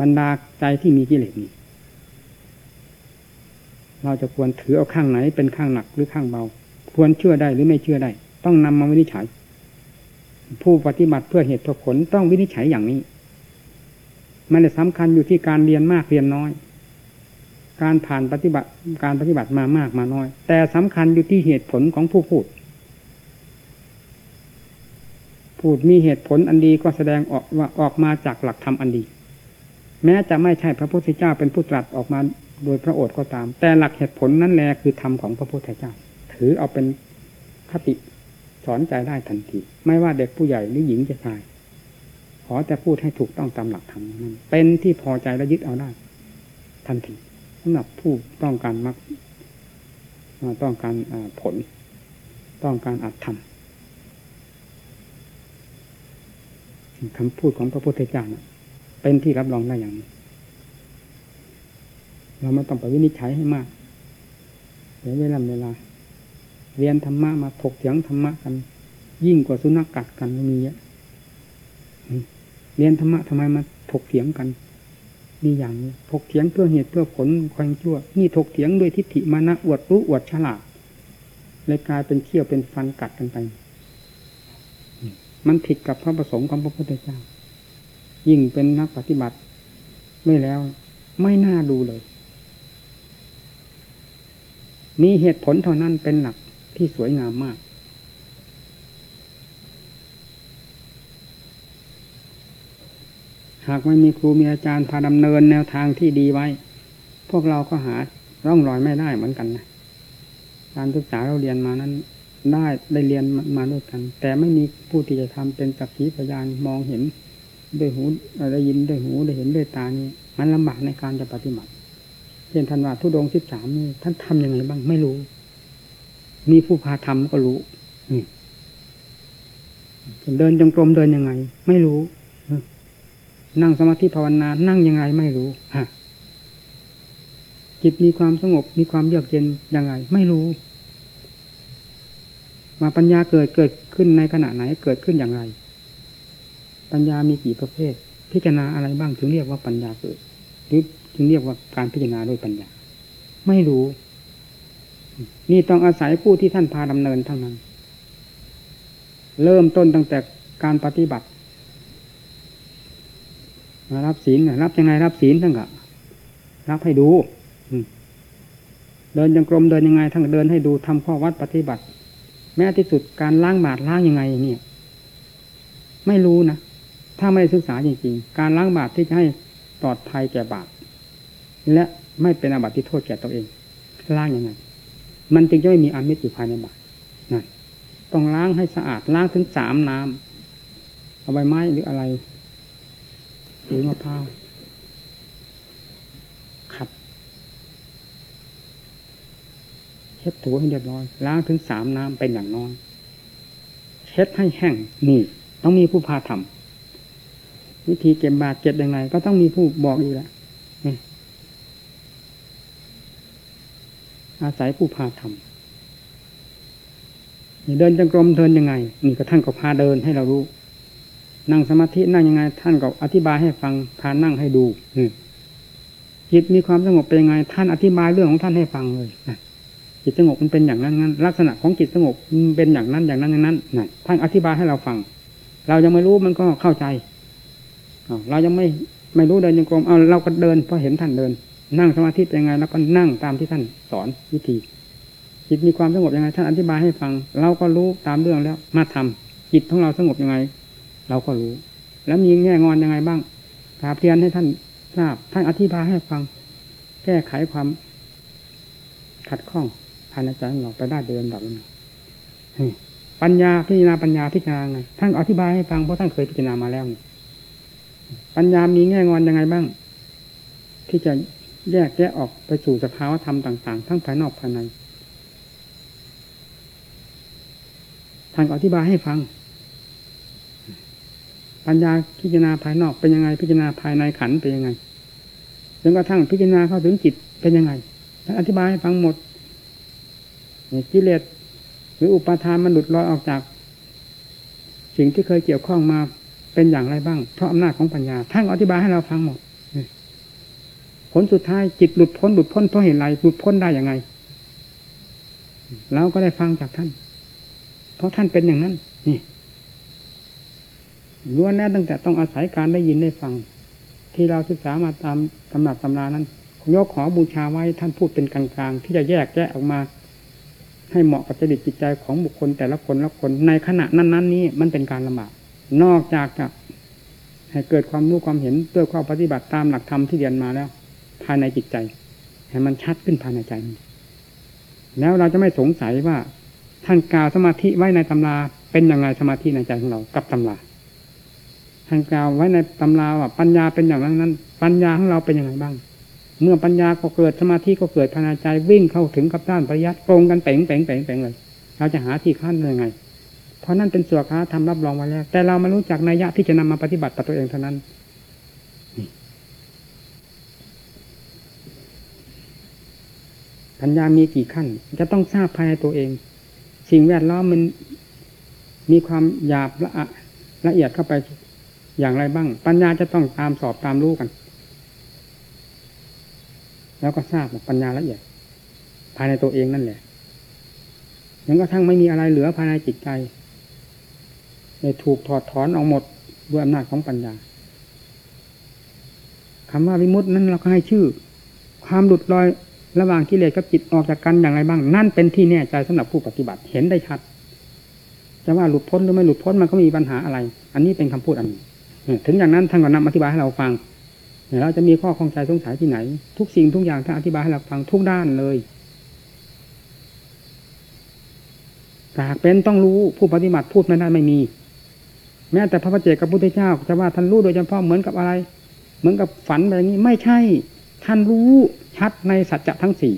บรรดาใจที่มีกิเลสนี่เราจะควรถือเอาข้างไหนเป็นข้างหนักหรือข้างเบา ควรเชื่อได้หรือไม่เชื่อได้ ต้องนำมาวินิจฉัย ผู้ปฏิบัติเพื่อเหตุผลต้องวินิจฉัยอย่างนี้มันสำคัญอยู่ที่การเรียนมากเรียนน้อย การผ่านปฏิบัติการปฏิบัติมามากมาน้อย แต่สำคัญอยู่ที่เหตุผลของผู้พูด พูดมีเหตุผลอันดีก็แสดงออกว่าออกมาจากหลักธรรมอันดี แม้จะไม่ใช่พระพุทธเจ้าเป็นผู้ตรัสออกมาโดยพระโอษฐ์ก็ตาม แต่หลักเหตุผลนั่นแหละคือธรรมของพระพุทธเจ้า ถือเอาเป็นคติสอนใจได้ทันที ไม่ว่าเด็กผู้ใหญ่หรือหญิงจะชาย ขอแต่พูดให้ถูกต้องตามหลักธรรมนั้นเป็นที่พอใจและยึดเอาได้ ทันทีสำหรับผู้ต้องการมักต้องการผล ต้องการอัตธรรม คำพูดของพระพุทธเจ้าเป็นที่รับรองได้อย่างนี้ เราไม่ต้องไปวินิจฉัยให้มากเดี๋ยวเวลาเวลา เรียนธรรมะมาถกเถียงธรรมะกัน ยิ่งกว่าสุนัขกัดกันมีเยอะเรียนธรรมะทำไมมาถกเถียงกันมีอย่างนี้ถกเถียงเพื่อเหตุเพื่อผลความชั่ว นี่ถกเถียงด้วยทิฏฐิมานะอวดรู้อวดฉลาดเลยกลายเป็นเขี้ยวเป็นฟันกัดกันไป มันผิดกับพระประสงค์ของพระพุทธเจ้า ยิ่งเป็นนักปฏิบัติไม่แล้ว ไม่น่าดูเลย มีเหตุผลเท่านั้นเป็นหลักที่สวยงามมาก หากไม่มีครูมีอาจารย์พาดำเนินแนวทางที่ดีไว้ พวกเราก็หาร่องรอยไม่ได้เหมือนกันนะการศึกษาเราเรียนมานั้น ได้ได้เรียนมาด้วยกัน แต่ไม่มีผู้ที่จะทำเป็นสักขีพยานมองเห็นด้วยหูได้ยินด้วยหูได้เห็นด้วยตานี่มันลำบากในการจะปฏิบัติเช่นท่านว่าทุดงสิบสามนี่ท่านทํำยังไงบ้างไม่รู้ มีผู้พาทำก็รู้นี่เดินจงกรมเดินยังไง ไม่รู้ นั่งสมาธิภาวนา นั่งยังไงไม่รู้ฮะจิตมีความสงบมีความเยือกเย็นยังไง ไม่รู้ มาปัญญาเกิดเกิดขึ้นในขณะไหนเกิดขึ้นอย่างไร ปัญญามีกี่ประเภท พิจารณาอะไรบ้างถึงเรียกว่าปัญญาเกิด หรือถึงเรียกว่าการพิจารณาด้วยปัญญา ไม่รู้ นี่ต้องอาศัยผู้ที่ท่านพาดำเนินทั้งนั้น เริ่มต้นตั้งแต่การปฏิบัติรับศีลรับยังไงรับศีลทั้งกะรับให้ดูเดินยังกรมเดินยังไงทั้งเดินให้ดูทำข้อวัดปฏิบัติ แม้ที่สุดการล้างบาตรล้างยังไงเนี่ย ไม่รู้นะถ้าไม่ได้ศึกษาจริงๆ การล้างบาตรที่จะให้ปลอดภัยแก่บาปและไม่เป็นอาบัติที่โทษแก่ตัวเองล้างยังไง มันจึงจะไม่มีอามิตรอยู่ภายในบาตรนั่นต้องล้างให้สะอาดล้างถึงสามน้ำเอาใบไม้หรืออะไรหรือมะพร้าวขัด เช็ดถูให้เรียบร้อยล้างถึงสามน้ำเป็นอย่างน้อยเช็ดให้แห้งนี่ต้องมีผู้พาทำวิธีเก็บบาดเจ็บยังไง ก็ต้องมีผู้บอกอีกแล้วอาศัยผู้พาทำนี่เดินจงกรมเดินยังไง นี่ก็ท่านก็พาเดินให้เรารู้นั่งสมาธินั่งยังไง ท่านก็อธิบายให้ฟังพานั่งให้ดูจิตมีความสงบเป็นยังไง ท่านอธิบายเรื่องของท่านให้ฟังเลยนะ จิตสงบมันเป็นอย่างนั้นนั้นลักษณะของจิตสงบมันเป็นอย่างนั้นอย่างนั้นอย่างนั้นนั่นท่านอธิบายให้เราฟัง เรายังไม่รู้มันก็เข้าใจเรายังไม่ไม่รู้เดินยังกรมเอาเราก็เดินเพราะเห็นท่านเดิน นั่งสมาธิเป็นยังไงแล้วก็นั่งตามที่ท่านสอนวิธี จิตมีความสงบยังไง ท่านอธิบายให้ฟัง เราก็รู้ตามเรื่องแล้ว มาทำจิตของเราสงบยังไง เราก็รู้ แล้วมีแง่งอนยังไงบ้างกราบเรียนให้ท่านทราบท่านอธิบายให้ฟัง แก้ไขความขัดข้อง ภายในใจของเราไปได้โดยลำดับลำดับนี่ปัญญาพิจารณาปัญญาพิจารณาไงท่านอธิบายให้ฟังเพราะท่านเคยพิจารณามาแล้วนี่ปัญญามีแง่งอนยังไงบ้าง ที่จะแยกแยะออกไปสู่สภาวธรรมต่าง ๆ ทั้งภายนอกภายในท่านก็อธิบายให้ฟัง ปัญญาพิจารณาภายนอกเป็นยังไง พิจารณาภายในขันเป็นยังไงจนกระทั่งพิจารณาเข้าถึงจิตเป็นยังไงท่านอธิบายให้ฟังหมด กิเลสหรืออุปาทานมันหลุดลอยออกจาก สิ่งที่เคยเกี่ยวข้องมาเป็นอย่างไรบ้าง เพราะอำนาจของปัญญาท่านอธิบายให้เราฟังหมดผลสุดท้ายจิตหลุดพ้นหลุดพ้นเพราะเหตุไรหลุดพ้นได้อย่างไงเราก็ได้ฟังจากท่าน เพราะท่านเป็นอย่างนั้น นี่ล้วนแน่ตั้งแต่ต้องอาศัยการได้ยินได้ฟัง ที่เราศึกษามาตามตำหนักตำรานั้นยกขอบูชาไว้ท่านพูดเป็นกลางๆที่จะแยกแยะออกมา ให้เหมาะกับจริตจิตใจของบุคคลแต่ละคนละคนในขณะนั้นๆนี้มันเป็นการลำบากนอกจากจะให้เกิดความรู้ความเห็นด้วยความปฏิบัติตามหลักธรรมที่เรียนมาแล้ว ภายในจิตใจ ให้มันชัดขึ้นภายในใจ แล้วเราจะไม่สงสัยว่าท่านกล่าวสมาธิไว้ในตำราเป็นยังไงสมาธิในใจของเรากับตำราท่านกล่าวไว้ในตำราว่าปัญญาเป็นอย่างนั้น ปัญญาของเราเป็นยังไงบ้าง เมื่อปัญญาก็เกิดสมาธิก็เกิดภาใจวิ่งเข้าถึงกับด้านปริยัติตรงกันเป่งเป่งเป่งเป่งเลยเราจะหาที่ขั้นยังไง เพราะนั่นเป็นส่วนค้าทำรับรองไว้แล้ว แต่เราม่รู้จักนัยยะที่จะนำมาปฏิบัติต่อตัวเองเท่านั้นปัญญามีกี่ขั้น จะต้องทราบภายในตัวเอง สิ่งแวดล้อมมันมีความหยาบละละเอียดเข้าไปอย่างไรบ้าง ปัญญาจะต้องตามสอบตามรู้กัน แล้วก็ทราบปัญญาละเอียด ภายในตัวเองนั่นแหละยังกระทั่งไม่มีอะไรเหลือภายในจิตใจเลยถูกถอดถอนออกหมดด้วยอำนาจของปัญญาคำว่าวิมุตตินั้นเราก็ให้ชื่อ ความหลุดลอยระหว่างกิเลสกับจิตออกจากกันอย่างไรบ้าง นั่นเป็นที่แน่ใจสำหรับผู้ปฏิบัติเห็นได้ชัดจะว่าหลุดพ้นหรือไม่หลุดพ้นมันก็มีปัญหาอะไร อันนี้เป็นคำพูดอันนี้ถึงอย่างนั้นท่านก็นำอธิบายให้เราฟัง เราจะมีข้อข้องใจสงสัยที่ไหน ทุกสิ่งทุกอย่างท่านอธิบายให้เราฟังทุกด้านเลยหากเป็นต้องรู้ผู้ปฏิบัติพูดไม่ได้ไม่มี แม้แต่พระพเจกับพุทธเจ้าจะว่าท่านรู้โดยเฉพาะเหมือนกับอะไร เหมือนกับฝันแบบนี้ไม่ใช่ ท่านรู้ชัดในสัจจะทั้งสี่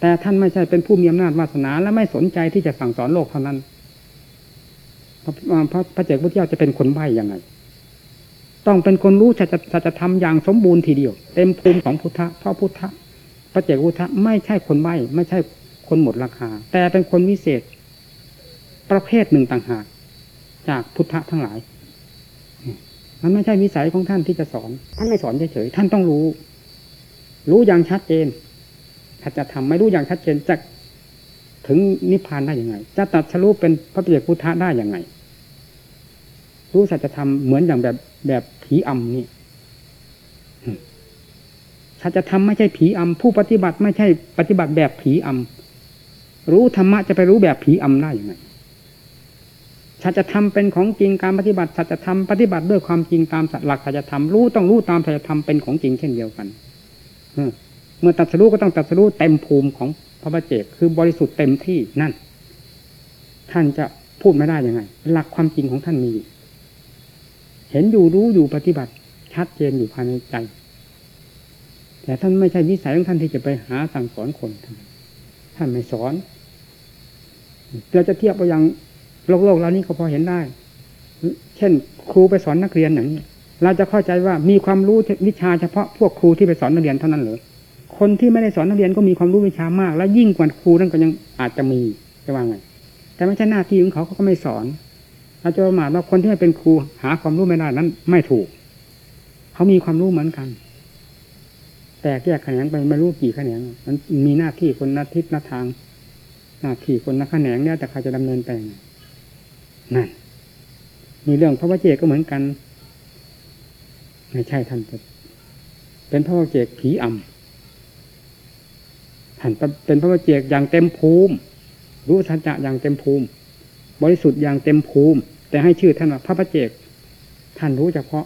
แต่ท่านไม่ใช่เป็นผู้มีอำนาจวาสนาและไม่สนใจที่จะสั่งสอนโลกเท่านั้นพระพระเจ้าพุทธเจ้าจะเป็นคนใบ้ยังไง ต้องเป็นคนรู้จะจะจะทำอย่างสมบูรณ์ทีเดียว เต็มภูมิของพุทธะเพราะพุทธะพระเจ้าพุทธะไม่ใช่คนใบ้ไม่ใช่คนหมดราคา แต่เป็นคนวิเศษ ประเภทหนึ่งต่างหาก จากพุทธะทั้งหลาย มันไม่ใช่วิสัยของท่านที่จะสอน ท่านไม่สอนเฉยๆท่านต้องรู้ รู้อย่างชัดเจนถ้าจะทำไม่รู้อย่างชัดเจนจะถึงนิพพานได้ยังไง จะตัดสรู้เป็นพระปิยพุทธะได้ยังไง รู้สัจธรรมเหมือนอย่างแบบแบบผีอำนี่สัจธรรมไม่ใช่ผีอำผู้ปฏิบัติไม่ใช่ปฏิบัติแบบผีอำรู้ธรรมะจะไปรู้แบบผีอำได้ยังไงสัจธรรมเป็นของจริงการปฏิบัติสัจธรรมปฏิบัติด้วยความจริงตามหลักสัจธรรมรู้ต้องรู้ตามสัจธรรมเป็นของจริงเช่นเดียวกันเมื่อตัดสู้ก็ต้องตัดสู้เต็มภูมิของพระบาเจกคือบริสุทธิ์เต็มที่นั่น ท่านจะพูดไม่ได้ยังไง หลักความจริงของท่านมีอยู่ เห็นอยู่รู้อยู่ปฏิบัติชัดเจนอยู่ภายในใจ แต่ท่านไม่ใช่วิสัยของท่านที่จะไปหาสั่งสอนคน ท่านไม่สอนเราจะเทียบไปย่างโลกโลกเรานี้ก็พอเห็นได้ เช่น ครูไปสอนนักเรียนอย่างนี้ เราจะเข้าใจว่ามีความรู้วิชาเฉพาะพวกครูที่ไปสอนนักเรียนเท่านั้นเหรอคนที่ไม่ได้สอนนักเรียนก็มีความรู้วิชามาก และยิ่งกว่าครูนั่นก็ยังอาจจะมีจะว่าไงแต่ไม่ใช่หน้าที่ของเขาเขาก็ไม่สอน เราจะประมาทว่าคนที่ไม่เป็นครูหาความรู้ไม่ได้นั้น ไม่ถูก เขามีความรู้เหมือนกัน แต่แยกแขนงไปไม่รู้กี่แขนงมันมีหน้าที่คนนัทิศนัทาง หน้าที่คนนักแขนงเนี่ยแต่ใครจะดำเนินไปนั่นมีเรื่องพระวเจก็เหมือนกันไม่ใช่ท่านเป็นพระวเจกผีอ่ำท่านเป็นพระวเจกอย่างเต็มภูมิ รู้สัจจะอย่างเต็มภูมิ บริสุทธิ์อย่างเต็มภูมิ แต่ให้ชื่อท่านว่าพระวเจก ท่านรู้เฉพาะ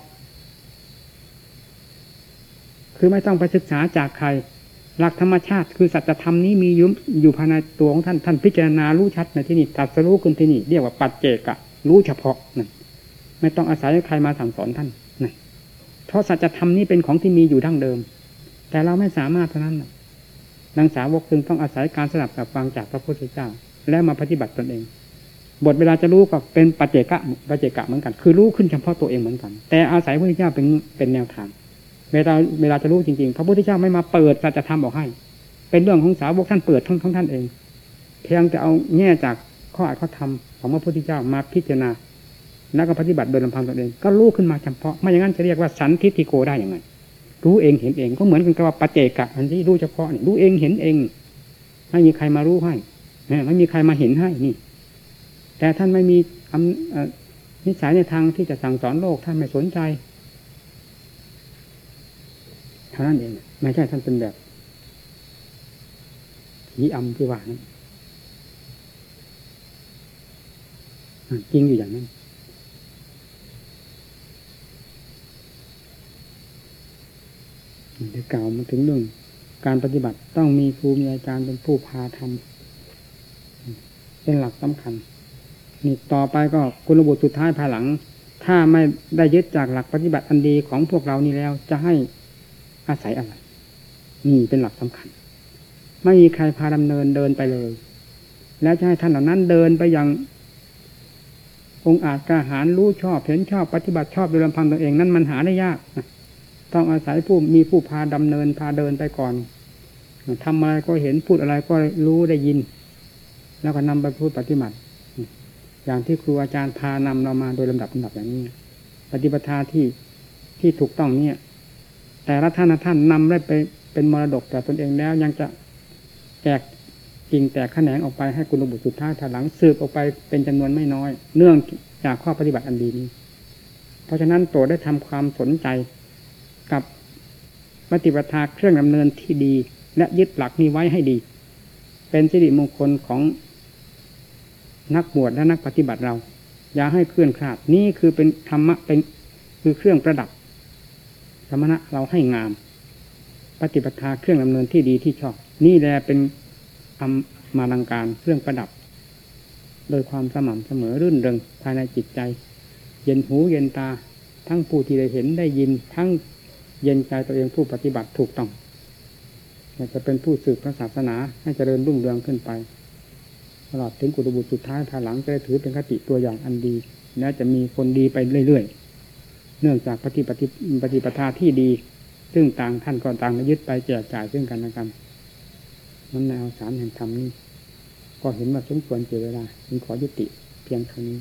คือไม่ต้องไปศึกษาจากใคร หลักธรรมชาติคือสัจธรรมนี้มียู่อยู่ภายในตัวของท่านท่านพิจารณารู้ชัดในที่นี้ตัดสรู้ขึ้นที่นี่เรียกว่าปัจเจกะรู้เฉพาะนั่นไม่ต้องอาศัยใครมาสั่งสอนท่านนะเพราะสัจธรรมนี้เป็นของที่มีอยู่ดั้งเดิม แต่เราไม่สามารถเท่านั้นนังสาวกจึงต้องอาศัยการสลับกับฟังจากพระพุทธเจ้า แล้วมาปฏิบัติตนเอง บทเวลาจะรู้ก็เป็นปัจเจกะปัจเจกะเหมือนกัน คือรู้ขึ้นเฉพาะตัวเองเหมือนกัน แต่อาศัยพระพุทธเจ้าเป็นเป็นแนวทาง เวลาเวลาจะรู้จริงๆ พระพุทธเจ้าไม่มาเปิดสัจธรรมออกให้ เป็นเรื่องของสาวกท่านเปิดทั้งทั้งท่านเอง เพียงจะเอาแง่จากข้ออัดข้อธรรมของพระพุทธเจ้ามาพิจารณาแล้วก็ปฏิบัติโดยลำพังตนเอง ก็รู้ขึ้นมาเฉพาะ ไม่อย่างนั้นจะเรียกว่าสันทิฏฐิโกได้อย่างไงรู้เองเห็นเองก็เหมือนกันกับว่าปัจเจกะอันที่รู้เฉพาะนี่รู้เองเห็นเอง ไม่มีใครมารู้ให้ไม่มีใครมาเห็นให้นี่ แต่ท่านไม่มีนิสัยในทางที่จะสั่งสอนโลกท่านไม่สนใจเท่านั้นเองไม่ใช่ท่านเป็นแบบผีอำที่ว่านั้นจริงอยู่อย่างนั้นได้กล่าวมาถึงเรื่องการปฏิบัติต้องมีครูมีอาจารย์เป็นผู้พาทำเป็นหลักสำคัญ นี่ต่อไปก็คุณบุตรสุดท้ายภายหลัง ถ้าไม่ได้ยึดจากหลักปฏิบัติอันดีของพวกเรานี่แล้วจะให้อาศัยอะไรนี่เป็นหลักสำคัญ ไม่มีใครพาดำเนินเดินไปเลย แล้วจะให้ท่านเหล่านั้นเดินไปยังองค์อาจกาหารรู้ชอบเห็นชอบปฏิบัติชอบโดยลำพังตัวเองนั้นมันหาได้ยากต้องอาศัยผู้มีผู้พาดำเนินพาเดินไปก่อนทำอะไรก็เห็นพูดอะไรก็รู้ได้ยิน แล้วก็นำไปพูดปฏิบัติ อย่างที่ครูอาจารย์พานำเรามาโดยลำดับลำดับอย่างนี้ ปฏิปทาที่ที่ถูกต้องเนี่ย แต่ละท่านท่านนำได้ไปเป็นมรดกแต่ตนเองแล้วยังจะแตกกิ่งแตกแขนงออกไปให้คุณบุตรสุดท้ายถหลังสืบออกไปเป็นจำนวนไม่น้อย เนื่องจากข้อปฏิบัติอันดีนี้ เพราะฉะนั้นตัวได้ทำความสนใจกับปฏิปทาเครื่องดำเนินที่ดี และยึดหลักนี้ไว้ให้ดี เป็นสิริมงคลของ นักบวชและนักปฏิบัติเรา อย่าให้เคลื่อนคลาดนี่คือเป็นธรรมะเป็นคือเครื่องประดับธรรมะเราให้งาม ปฏิปทาเครื่องดำเนินที่ดีที่ชอบ นี่แหละเป็นทำมาลังการเครื่องประดับ โดยความสม่ำเสมอรื่นเริงภายในจิตใจ เย็นหูเย็นตา ทั้งผู้ที่ได้เห็นได้ยิน ทั้งเย็นใจตัวเองผู้ปฏิบัติถูกต้องจะเป็นผู้สืบพระศาสนาให้เจริญรุ่งเรืองขึ้นไป ตลอดถึงกุฎบุตรสุดท้ายภายหลังจะได้ถือเป็นคติตัวอย่างอันดี และจะมีคนดีไปเรื่อยๆ เนื่องจากปฏิปฏิปฏิปทาที่ดี ซึ่งต่างท่านก็ต่างยึดไปแจกจ่ายซึ่งกันและกันนั้นแนวสารแห่งธรรมนี้ ก็เห็นว่าสมควรเจเวลาจึงขอยุติเพียงเท่านี้